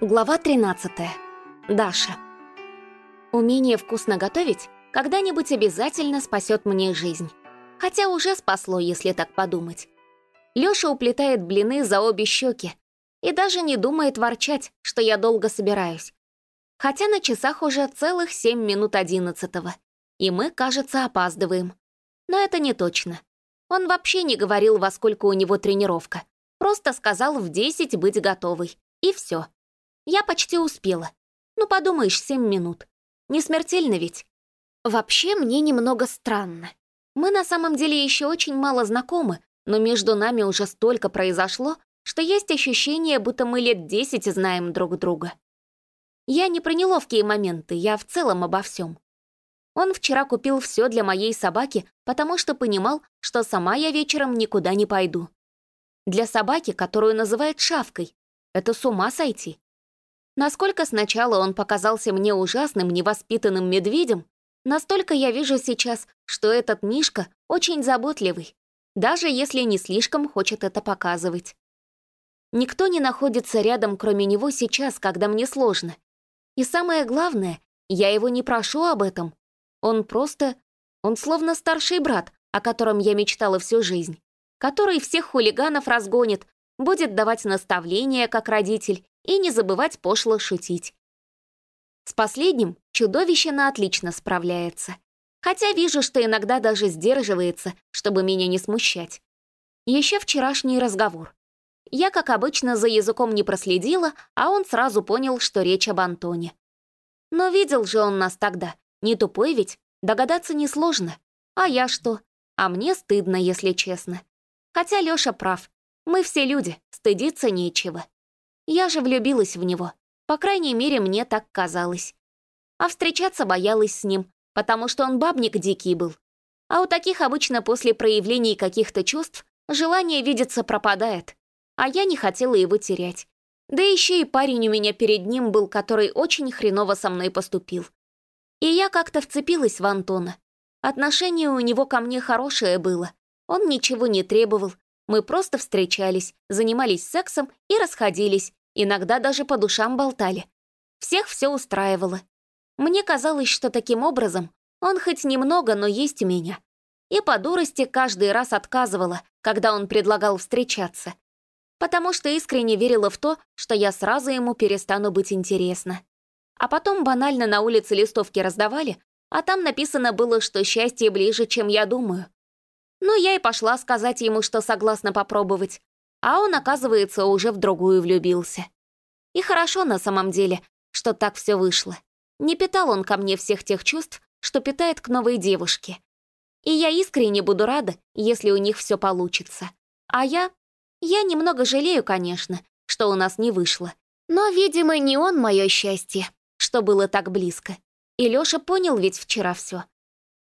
Глава 13. Даша. Умение вкусно готовить когда-нибудь обязательно спасет мне жизнь. Хотя уже спасло, если так подумать. Лёша уплетает блины за обе щеки и даже не думает ворчать, что я долго собираюсь. Хотя на часах уже целых семь минут одиннадцатого, и мы, кажется, опаздываем. Но это не точно. Он вообще не говорил, во сколько у него тренировка. Просто сказал в десять быть готовой. И все. Я почти успела. Ну, подумаешь, семь минут. Не смертельно ведь? Вообще, мне немного странно. Мы на самом деле еще очень мало знакомы, но между нами уже столько произошло, что есть ощущение, будто мы лет десять знаем друг друга. Я не про неловкие моменты, я в целом обо всем. Он вчера купил все для моей собаки, потому что понимал, что сама я вечером никуда не пойду. Для собаки, которую называют шавкой. Это с ума сойти. Насколько сначала он показался мне ужасным, невоспитанным медведем, настолько я вижу сейчас, что этот Мишка очень заботливый, даже если не слишком хочет это показывать. Никто не находится рядом, кроме него сейчас, когда мне сложно. И самое главное, я его не прошу об этом. Он просто... Он словно старший брат, о котором я мечтала всю жизнь, который всех хулиганов разгонит, будет давать наставления как родитель и не забывать пошло шутить. С последним чудовище на отлично справляется. Хотя вижу, что иногда даже сдерживается, чтобы меня не смущать. Еще вчерашний разговор. Я, как обычно, за языком не проследила, а он сразу понял, что речь об Антоне. Но видел же он нас тогда. Не тупой ведь, догадаться несложно. А я что? А мне стыдно, если честно. Хотя Лёша прав. Мы все люди, стыдиться нечего. Я же влюбилась в него. По крайней мере, мне так казалось. А встречаться боялась с ним, потому что он бабник дикий был. А у таких обычно после проявлений каких-то чувств желание видеться пропадает а я не хотела его терять. Да еще и парень у меня перед ним был, который очень хреново со мной поступил. И я как-то вцепилась в Антона. Отношение у него ко мне хорошее было. Он ничего не требовал. Мы просто встречались, занимались сексом и расходились, иногда даже по душам болтали. Всех все устраивало. Мне казалось, что таким образом он хоть немного, но есть у меня. И по дурости каждый раз отказывала, когда он предлагал встречаться потому что искренне верила в то, что я сразу ему перестану быть интересна. А потом банально на улице листовки раздавали, а там написано было, что счастье ближе, чем я думаю. Ну, я и пошла сказать ему, что согласна попробовать, а он, оказывается, уже в другую влюбился. И хорошо на самом деле, что так все вышло. Не питал он ко мне всех тех чувств, что питает к новой девушке. И я искренне буду рада, если у них все получится. А я я немного жалею, конечно, что у нас не вышло. Но, видимо, не он мое счастье, что было так близко. И Лёша понял ведь вчера все.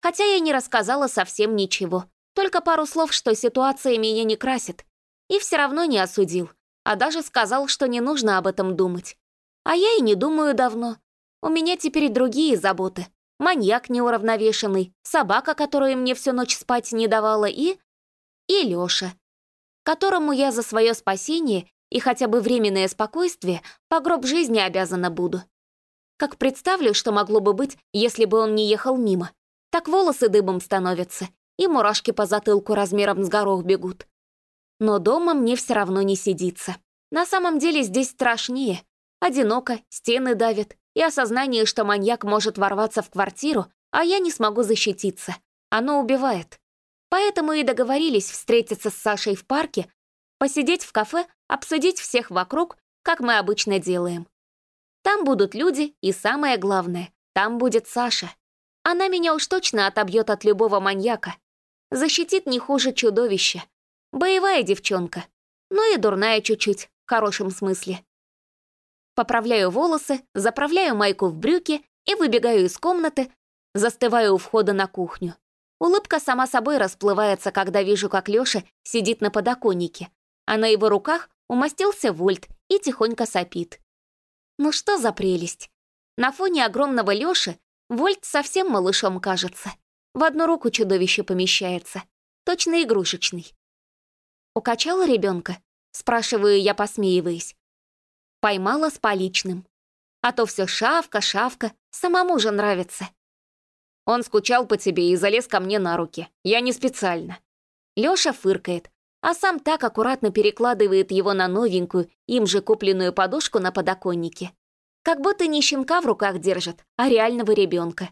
Хотя я не рассказала совсем ничего, только пару слов, что ситуация меня не красит. И все равно не осудил, а даже сказал, что не нужно об этом думать. А я и не думаю давно. У меня теперь другие заботы. Маньяк неуравновешенный, собака, которая мне всю ночь спать не давала, и... И Лёша, которому я за свое спасение и хотя бы временное спокойствие по гроб жизни обязана буду. Как представлю, что могло бы быть, если бы он не ехал мимо. Так волосы дыбом становятся, и мурашки по затылку размером с горох бегут. Но дома мне все равно не сидится. На самом деле здесь страшнее. Одиноко, стены давят, и осознание, что маньяк может ворваться в квартиру, а я не смогу защититься. Оно убивает. Поэтому и договорились встретиться с Сашей в парке, посидеть в кафе, обсудить всех вокруг, как мы обычно делаем. Там будут люди, и самое главное, там будет Саша. Она меня уж точно отобьет от любого маньяка. Защитит не хуже чудовища. Боевая девчонка. Ну и дурная чуть-чуть, в хорошем смысле. Поправляю волосы, заправляю майку в брюки и выбегаю из комнаты, застываю у входа на кухню. Улыбка сама собой расплывается, когда вижу, как Лёша сидит на подоконнике, а на его руках умостился Вольт и тихонько сопит. Ну что за прелесть! На фоне огромного Лёши Вольт совсем малышом кажется. В одну руку чудовище помещается. Точно игрушечный. «Укачала ребенка? спрашиваю я, посмеиваясь. Поймала с поличным. А то все шавка, шавка, самому же нравится. Он скучал по тебе и залез ко мне на руки. Я не специально. Лёша фыркает, а сам так аккуратно перекладывает его на новенькую, им же купленную подушку на подоконнике. Как будто не щенка в руках держит, а реального ребенка.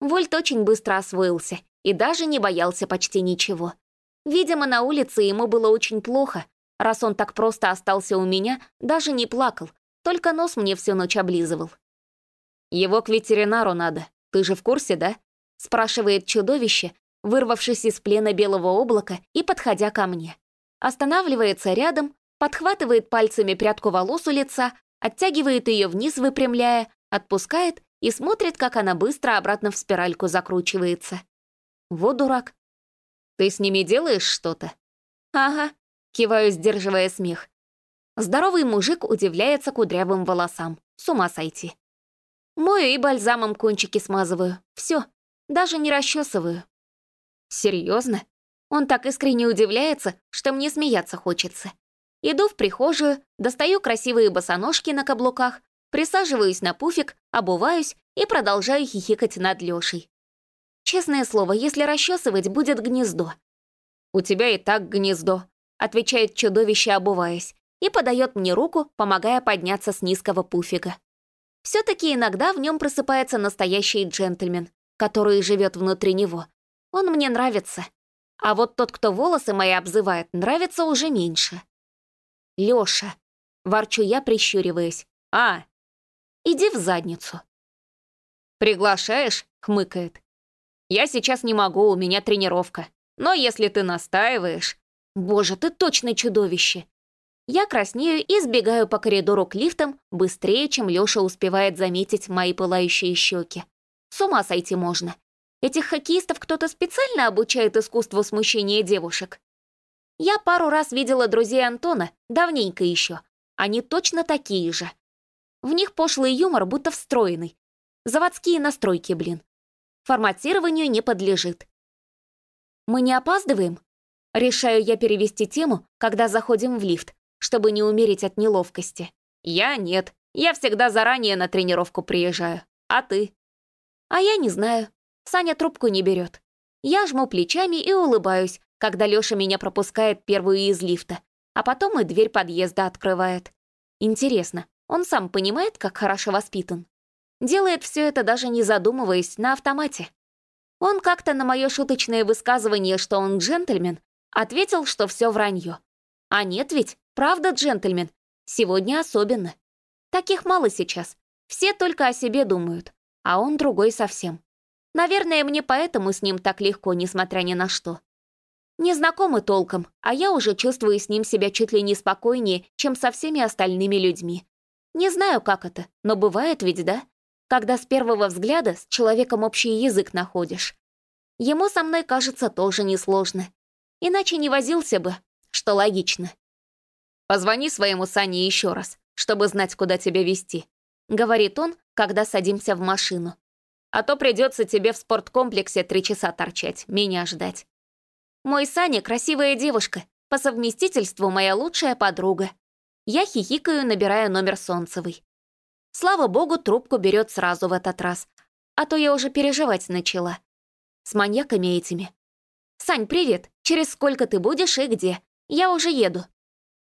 Вольт очень быстро освоился и даже не боялся почти ничего. Видимо, на улице ему было очень плохо. Раз он так просто остался у меня, даже не плакал, только нос мне всю ночь облизывал. «Его к ветеринару надо, ты же в курсе, да?» спрашивает чудовище, вырвавшись из плена белого облака и подходя ко мне. Останавливается рядом, подхватывает пальцами прядку волос у лица, оттягивает ее вниз, выпрямляя, отпускает и смотрит, как она быстро обратно в спиральку закручивается. Вот дурак. «Ты с ними делаешь что-то?» «Ага», — киваю, сдерживая смех. Здоровый мужик удивляется кудрявым волосам. С ума сойти. Мою и бальзамом кончики смазываю. Все, даже не расчесываю. Серьезно? Он так искренне удивляется, что мне смеяться хочется. Иду в прихожую, достаю красивые босоножки на каблуках, присаживаюсь на пуфик, обуваюсь и продолжаю хихикать над Лешей. Честное слово, если расчесывать, будет гнездо. «У тебя и так гнездо», — отвечает чудовище, обуваясь, и подает мне руку, помогая подняться с низкого пуфика. Все-таки иногда в нем просыпается настоящий джентльмен, который живет внутри него. Он мне нравится. А вот тот, кто волосы мои обзывает, нравится уже меньше. Лёша. Ворчу я, прищуриваясь. А, иди в задницу. «Приглашаешь?» — хмыкает. «Я сейчас не могу, у меня тренировка. Но если ты настаиваешь...» «Боже, ты точно чудовище!» Я краснею и сбегаю по коридору к лифтам быстрее, чем Лёша успевает заметить мои пылающие щеки. С ума сойти можно. Этих хоккеистов кто-то специально обучает искусству смущения девушек. Я пару раз видела друзей Антона, давненько еще. Они точно такие же. В них пошлый юмор будто встроенный. Заводские настройки, блин. Форматированию не подлежит. Мы не опаздываем? Решаю я перевести тему, когда заходим в лифт, чтобы не умереть от неловкости. Я нет. Я всегда заранее на тренировку приезжаю. А ты? А я не знаю. Саня трубку не берет. Я жму плечами и улыбаюсь, когда Лёша меня пропускает первую из лифта, а потом и дверь подъезда открывает. Интересно, он сам понимает, как хорошо воспитан? Делает все это даже не задумываясь, на автомате. Он как-то на мое шуточное высказывание, что он джентльмен, ответил, что все вранье. А нет ведь, Правда, джентльмен? Сегодня особенно. Таких мало сейчас. Все только о себе думают, а он другой совсем. Наверное, мне поэтому с ним так легко, несмотря ни на что. Не знакомы толком, а я уже чувствую с ним себя чуть ли не спокойнее, чем со всеми остальными людьми. Не знаю, как это, но бывает ведь, да? Когда с первого взгляда с человеком общий язык находишь. Ему со мной, кажется, тоже несложно. Иначе не возился бы, что логично. Позвони своему Сане еще раз, чтобы знать, куда тебя вести», — говорит он, когда садимся в машину. «А то придется тебе в спорткомплексе три часа торчать, меня ждать». Мой Саня — красивая девушка, по совместительству моя лучшая подруга. Я хихикаю, набирая номер Солнцевой. Слава богу, трубку берет сразу в этот раз, а то я уже переживать начала. С маньяками этими. «Сань, привет! Через сколько ты будешь и где? Я уже еду».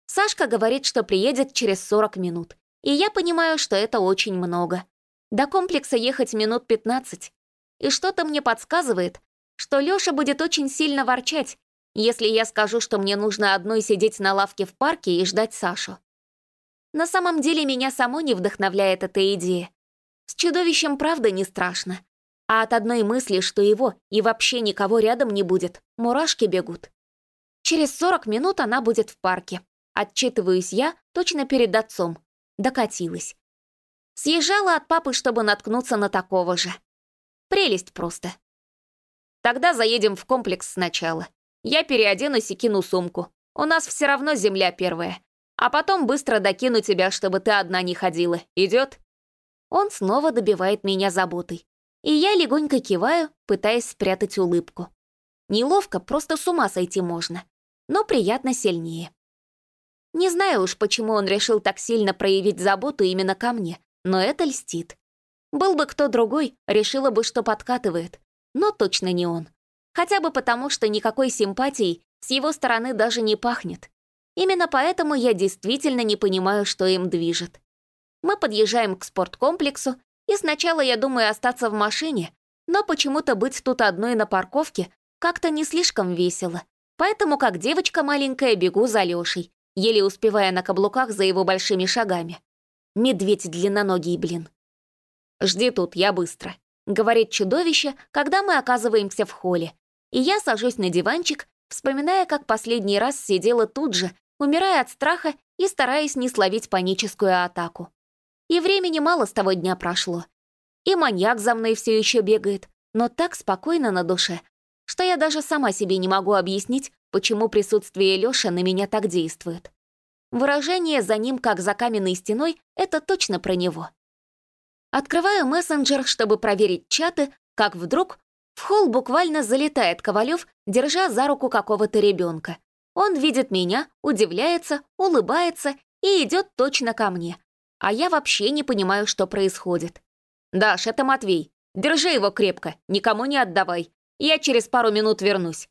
Сашка говорит, что приедет через 40 минут. И я понимаю, что это очень много. До комплекса ехать минут 15. И что-то мне подсказывает, что Лёша будет очень сильно ворчать, если я скажу, что мне нужно одной сидеть на лавке в парке и ждать Сашу. На самом деле меня само не вдохновляет эта идея. С чудовищем правда не страшно. А от одной мысли, что его и вообще никого рядом не будет, мурашки бегут. Через 40 минут она будет в парке. Отчитываюсь я точно перед отцом. Докатилась. Съезжала от папы, чтобы наткнуться на такого же. Прелесть просто. Тогда заедем в комплекс сначала. Я переоденусь и кину сумку. У нас все равно земля первая. А потом быстро докину тебя, чтобы ты одна не ходила. Идет? Он снова добивает меня заботой. И я легонько киваю, пытаясь спрятать улыбку. Неловко, просто с ума сойти можно. Но приятно сильнее. Не знаю уж, почему он решил так сильно проявить заботу именно ко мне, но это льстит. Был бы кто другой, решила бы, что подкатывает. Но точно не он. Хотя бы потому, что никакой симпатией с его стороны даже не пахнет. Именно поэтому я действительно не понимаю, что им движет. Мы подъезжаем к спорткомплексу, и сначала я думаю остаться в машине, но почему-то быть тут одной на парковке как-то не слишком весело. Поэтому, как девочка маленькая, бегу за Лешей, еле успевая на каблуках за его большими шагами. Медведь длинноногий, блин. «Жди тут, я быстро», — говорит чудовище, когда мы оказываемся в холле. И я сажусь на диванчик, вспоминая, как последний раз сидела тут же, умирая от страха и стараясь не словить паническую атаку. И времени мало с того дня прошло. И маньяк за мной все еще бегает, но так спокойно на душе, что я даже сама себе не могу объяснить, почему присутствие Лёши на меня так действует. Выражение за ним, как за каменной стеной, это точно про него. Открываю мессенджер, чтобы проверить чаты, как вдруг в холл буквально залетает Ковалев, держа за руку какого-то ребенка. Он видит меня, удивляется, улыбается и идет точно ко мне. А я вообще не понимаю, что происходит. «Даш, это Матвей. Держи его крепко, никому не отдавай. Я через пару минут вернусь».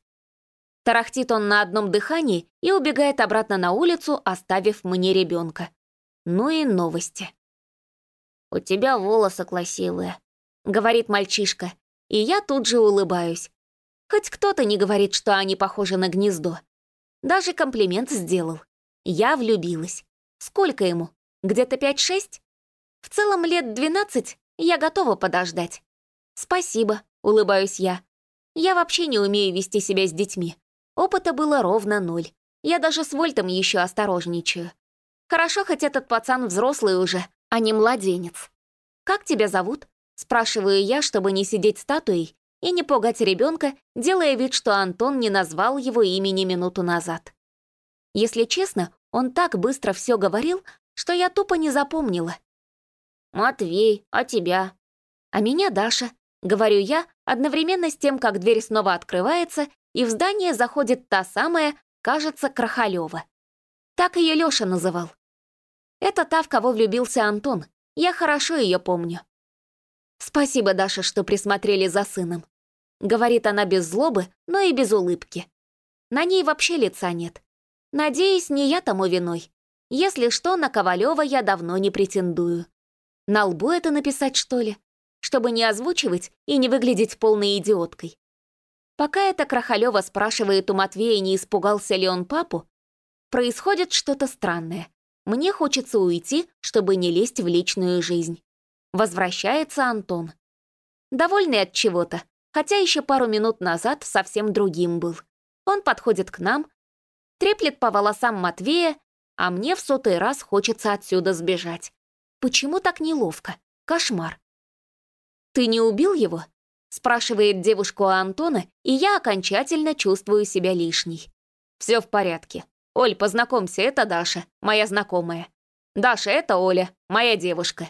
Тарахтит он на одном дыхании и убегает обратно на улицу, оставив мне ребенка. Ну и новости. «У тебя волосы красивые», — говорит мальчишка, и я тут же улыбаюсь. Хоть кто-то не говорит, что они похожи на гнездо. Даже комплимент сделал. Я влюбилась. Сколько ему? Где-то пять-шесть? В целом лет двенадцать я готова подождать. Спасибо, улыбаюсь я. Я вообще не умею вести себя с детьми. Опыта было ровно ноль. Я даже с Вольтом еще осторожничаю. Хорошо, хоть этот пацан взрослый уже, а не младенец. «Как тебя зовут?» — спрашиваю я, чтобы не сидеть статуей и не пугать ребенка, делая вид, что Антон не назвал его имени минуту назад. Если честно, он так быстро все говорил, что я тупо не запомнила. «Матвей, а тебя?» «А меня Даша», — говорю я, одновременно с тем, как дверь снова открывается, и в здание заходит та самая, кажется, Крахалева. Так ее Лёша называл. Это та, в кого влюбился Антон. Я хорошо ее помню. «Спасибо, Даша, что присмотрели за сыном», — говорит она без злобы, но и без улыбки. На ней вообще лица нет. Надеюсь, не я тому виной. Если что, на Ковалева я давно не претендую. На лбу это написать, что ли? Чтобы не озвучивать и не выглядеть полной идиоткой. Пока эта Крахалева спрашивает у Матвея, не испугался ли он папу, происходит что-то странное. Мне хочется уйти, чтобы не лезть в личную жизнь. Возвращается Антон. Довольный от чего-то, хотя еще пару минут назад совсем другим был. Он подходит к нам, треплет по волосам Матвея, а мне в сотый раз хочется отсюда сбежать. Почему так неловко? Кошмар. «Ты не убил его?» — спрашивает девушку Антона, и я окончательно чувствую себя лишней. «Все в порядке. Оль, познакомься, это Даша, моя знакомая. Даша, это Оля, моя девушка.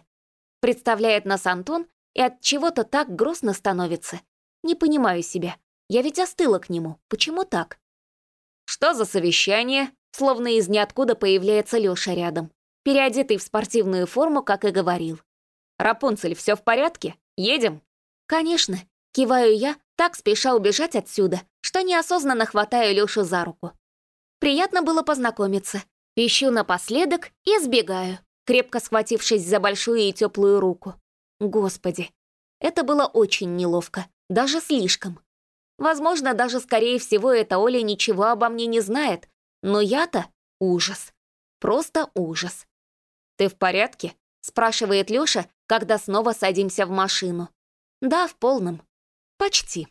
Представляет нас Антон, и от чего-то так грустно становится. Не понимаю себя. Я ведь остыла к нему. Почему так? Что за совещание? Словно из ниоткуда появляется Лёша рядом, переодетый в спортивную форму, как и говорил. «Рапунцель, все в порядке? Едем?» «Конечно», — киваю я, так спеша убежать отсюда, что неосознанно хватаю Лёшу за руку. Приятно было познакомиться. Пищу напоследок и сбегаю, крепко схватившись за большую и теплую руку. Господи, это было очень неловко, даже слишком. Возможно, даже скорее всего эта Оля ничего обо мне не знает, но я-то ужас. Просто ужас. «Ты в порядке?» — спрашивает Лёша, когда снова садимся в машину. «Да, в полном. Почти».